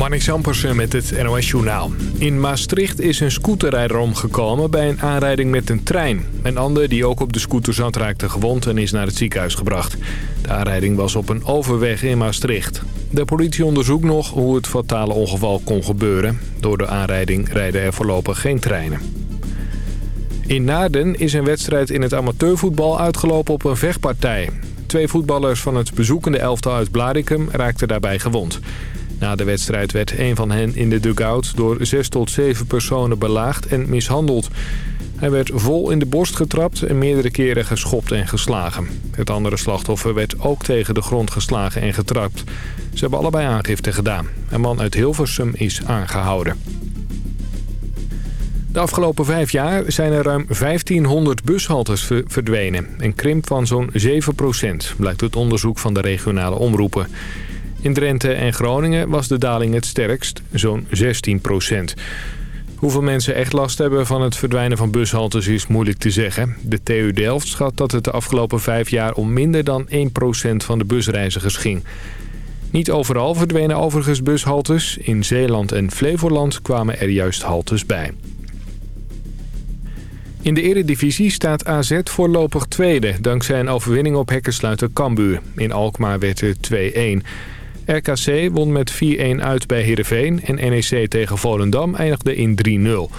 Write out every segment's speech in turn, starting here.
Marnix Ampersen met het NOS Journaal. In Maastricht is een scooterrijder omgekomen bij een aanrijding met een trein. Een ander die ook op de scooter zat raakte gewond en is naar het ziekenhuis gebracht. De aanrijding was op een overweg in Maastricht. De politie onderzoekt nog hoe het fatale ongeval kon gebeuren. Door de aanrijding rijden er voorlopig geen treinen. In Naarden is een wedstrijd in het amateurvoetbal uitgelopen op een vechtpartij. Twee voetballers van het bezoekende elftal uit Blaricum raakten daarbij gewond. Na de wedstrijd werd een van hen in de dugout door zes tot zeven personen belaagd en mishandeld. Hij werd vol in de borst getrapt en meerdere keren geschopt en geslagen. Het andere slachtoffer werd ook tegen de grond geslagen en getrapt. Ze hebben allebei aangifte gedaan. Een man uit Hilversum is aangehouden. De afgelopen vijf jaar zijn er ruim 1500 bushaltes verdwenen. Een krimp van zo'n 7% blijkt uit onderzoek van de regionale omroepen. In Drenthe en Groningen was de daling het sterkst, zo'n 16% Hoeveel mensen echt last hebben van het verdwijnen van bushaltes is moeilijk te zeggen. De TU Delft schat dat het de afgelopen vijf jaar om minder dan 1% van de busreizigers ging. Niet overal verdwenen overigens bushaltes. In Zeeland en Flevoland kwamen er juist haltes bij. In de eredivisie staat AZ voorlopig tweede... dankzij een overwinning op hekkersluiter Cambuur. In Alkmaar werd het 2-1. RKC won met 4-1 uit bij Heerenveen... en NEC tegen Volendam eindigde in 3-0.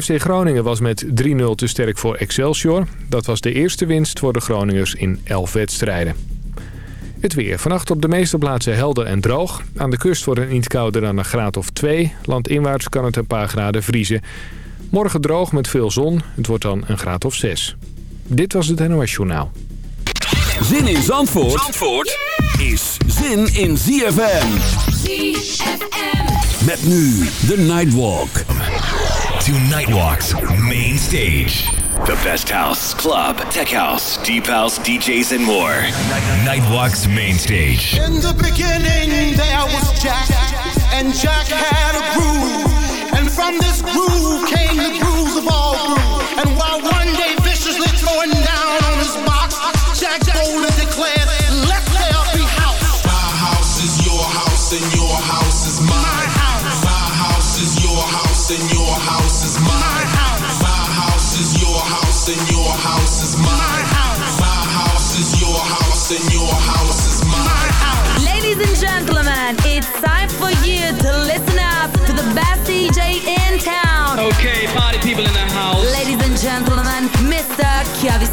FC Groningen was met 3-0 te sterk voor Excelsior. Dat was de eerste winst voor de Groningers in 11 wedstrijden. Het weer. Vannacht op de meeste plaatsen helder en droog. Aan de kust wordt het niet kouder dan een graad of 2. Landinwaarts kan het een paar graden vriezen. Morgen droog met veel zon. Het wordt dan een graad of 6. Dit was het NOS Journaal. Zin in Zandvoort, Zandvoort is zin in ZFM. ZFM. Met nu de Nightwalk. To Nightwalk's main stage. The best house, club, tech house, deep house, DJs and more. Nightwalk's main stage. In the beginning there was Jack. And Jack had a groove. And from this groove came the grooves of all grooves. And while one day viciously throwing down on his box, Jack boldly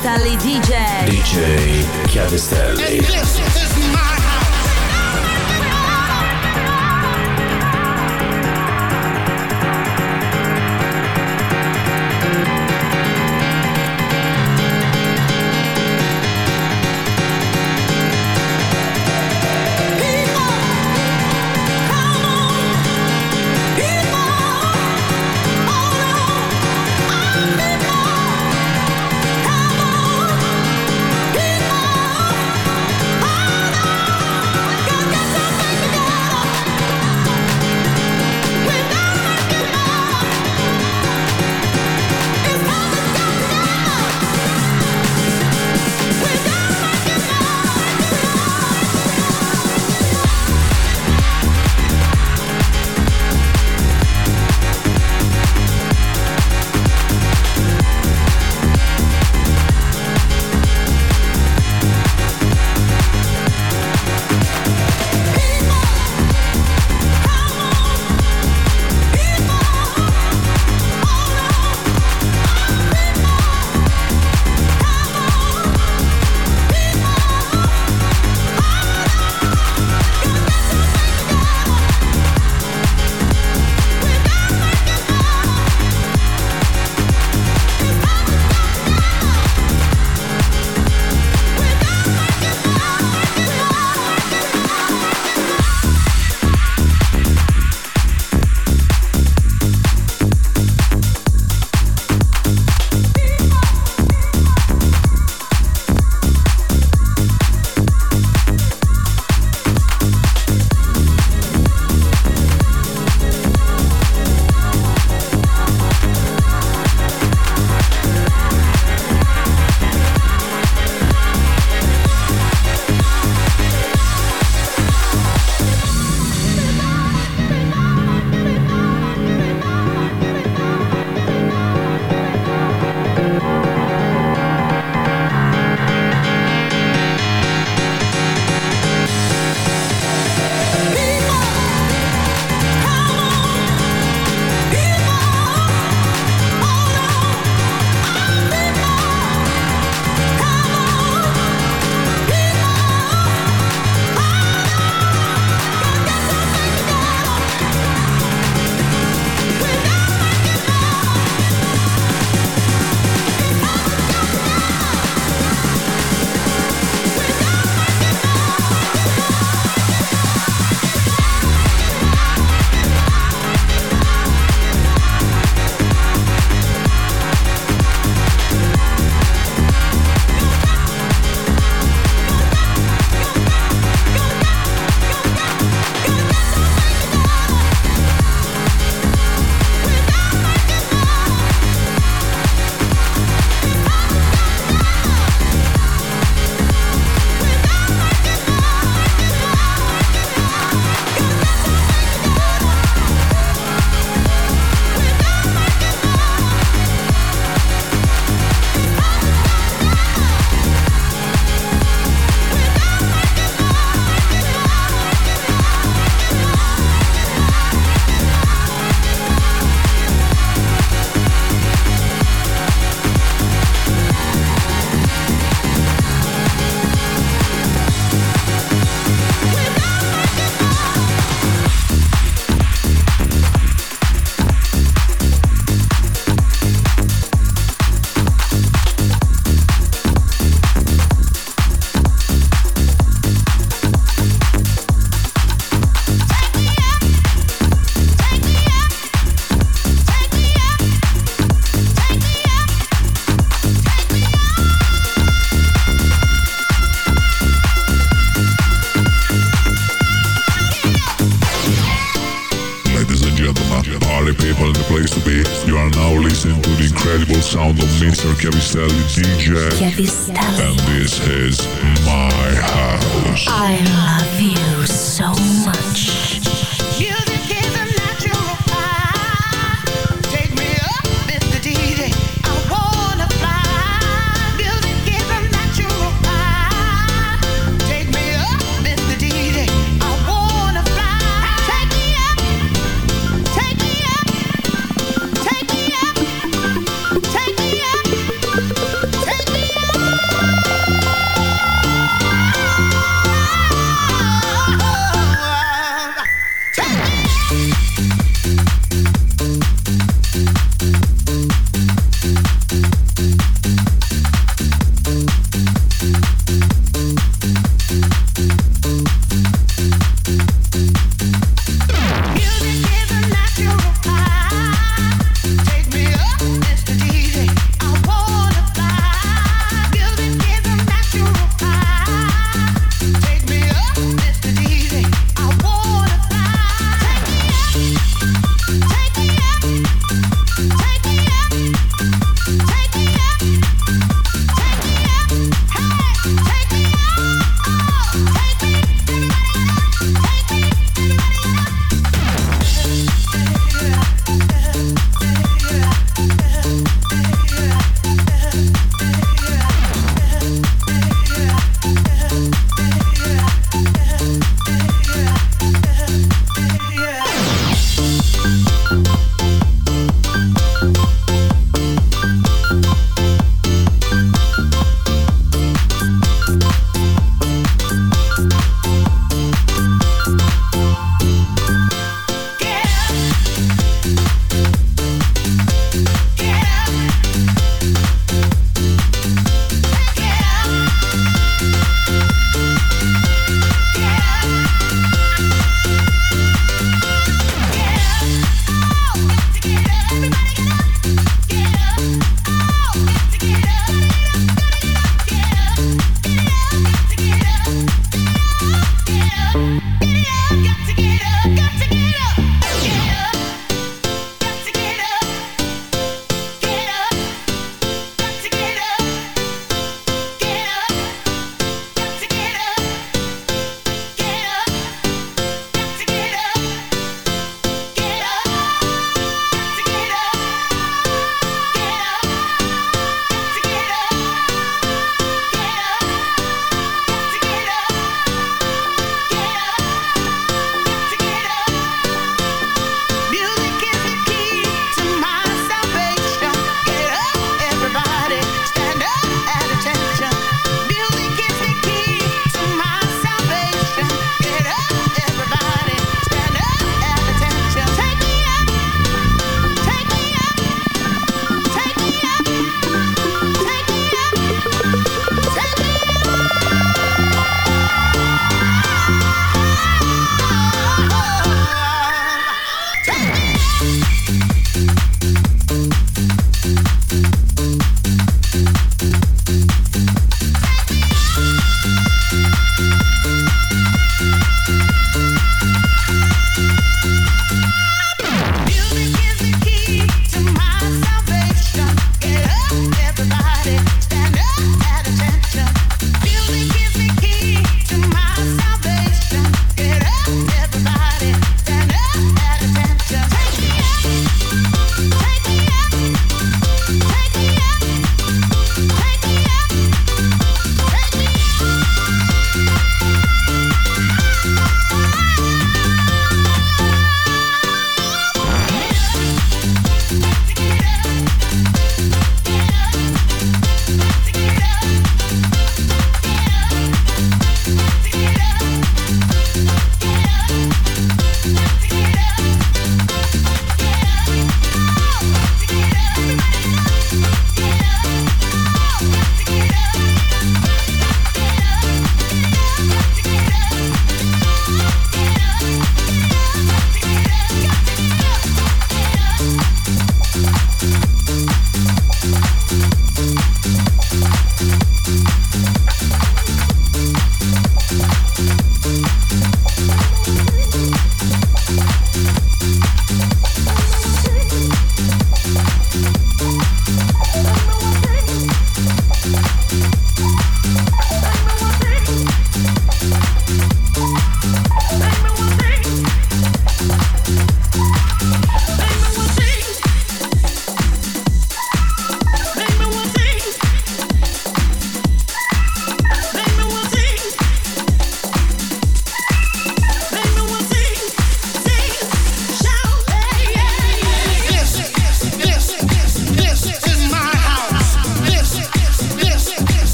Chiavestelli DJ. DJ Chiavestelli.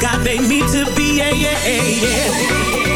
God made me to be, yeah, yeah, yeah.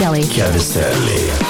Cavistelli. Cavistelli.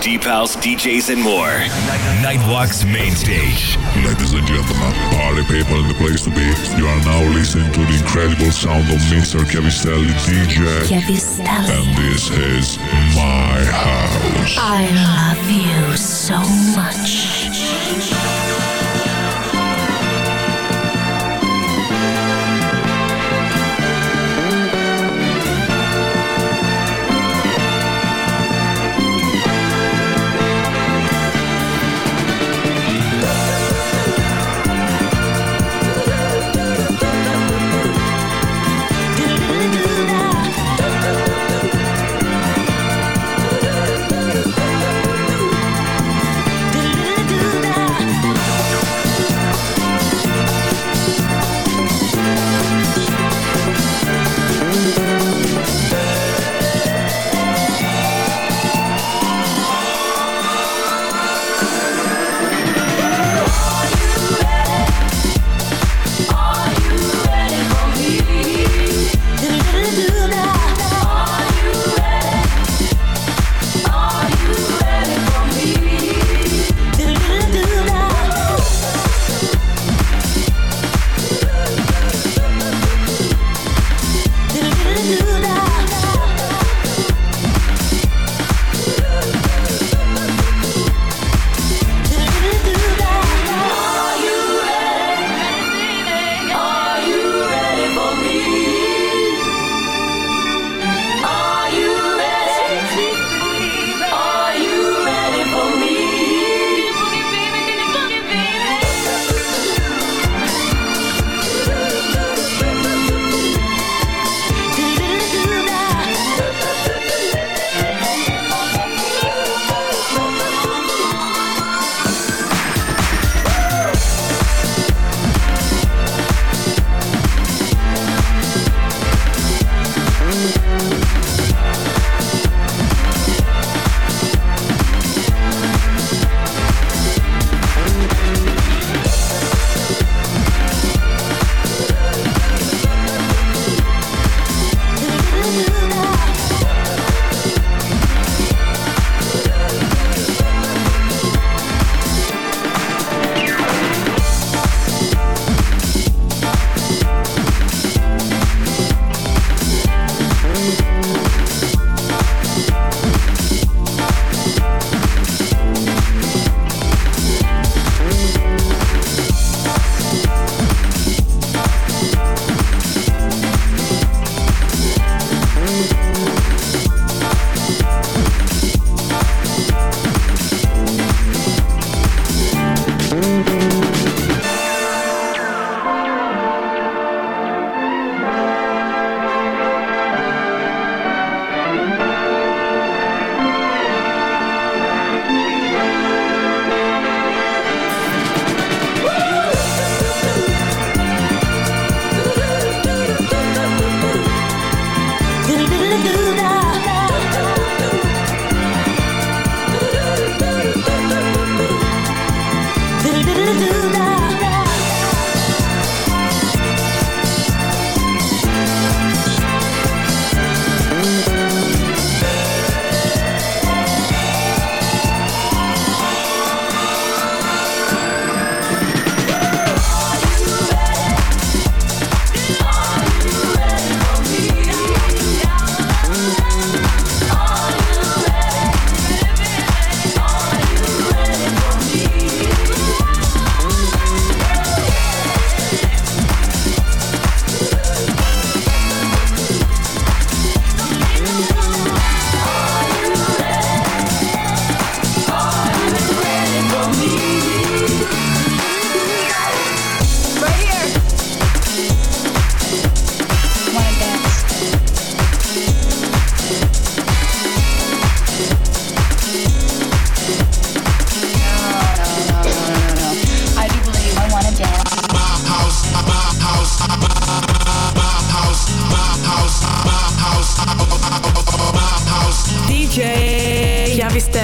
Deep house, DJs, and more. Nightwalk's main stage. Ladies and gentlemen, party people in the place to be. You are now listening to the incredible sound of Mr. Chiavistelli DJ. Chiavistelli. And this is my house. I love you so much.